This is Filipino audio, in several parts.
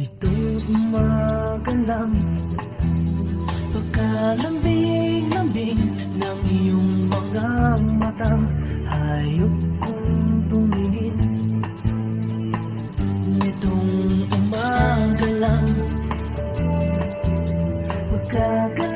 Nitong umaga lang. Pagkalambing-lambing ng iyong mga matang Hayop kong tumingin. Nitong umaga lang. Pagkakalambing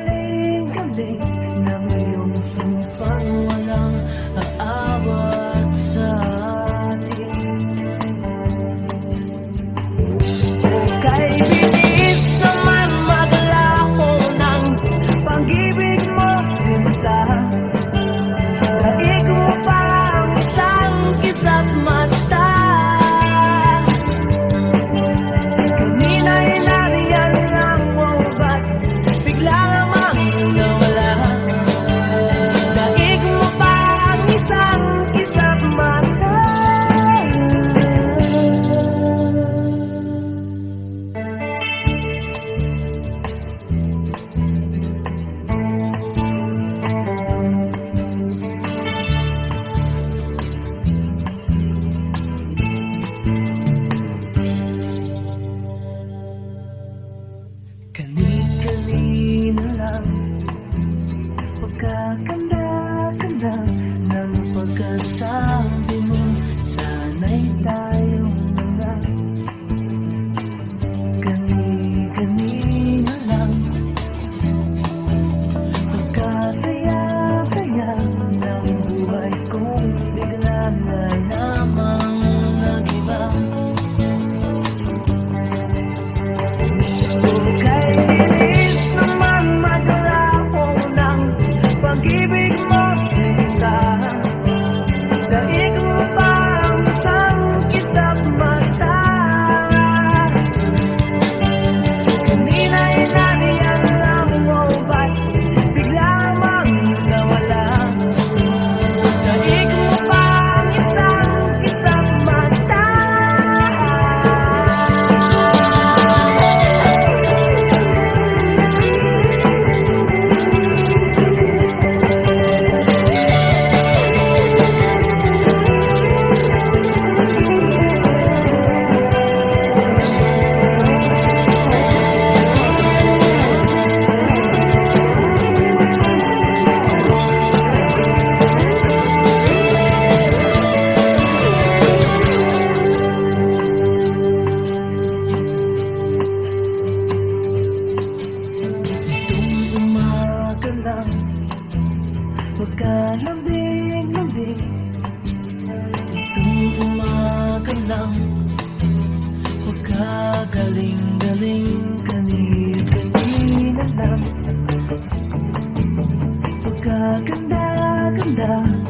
ganda, ganda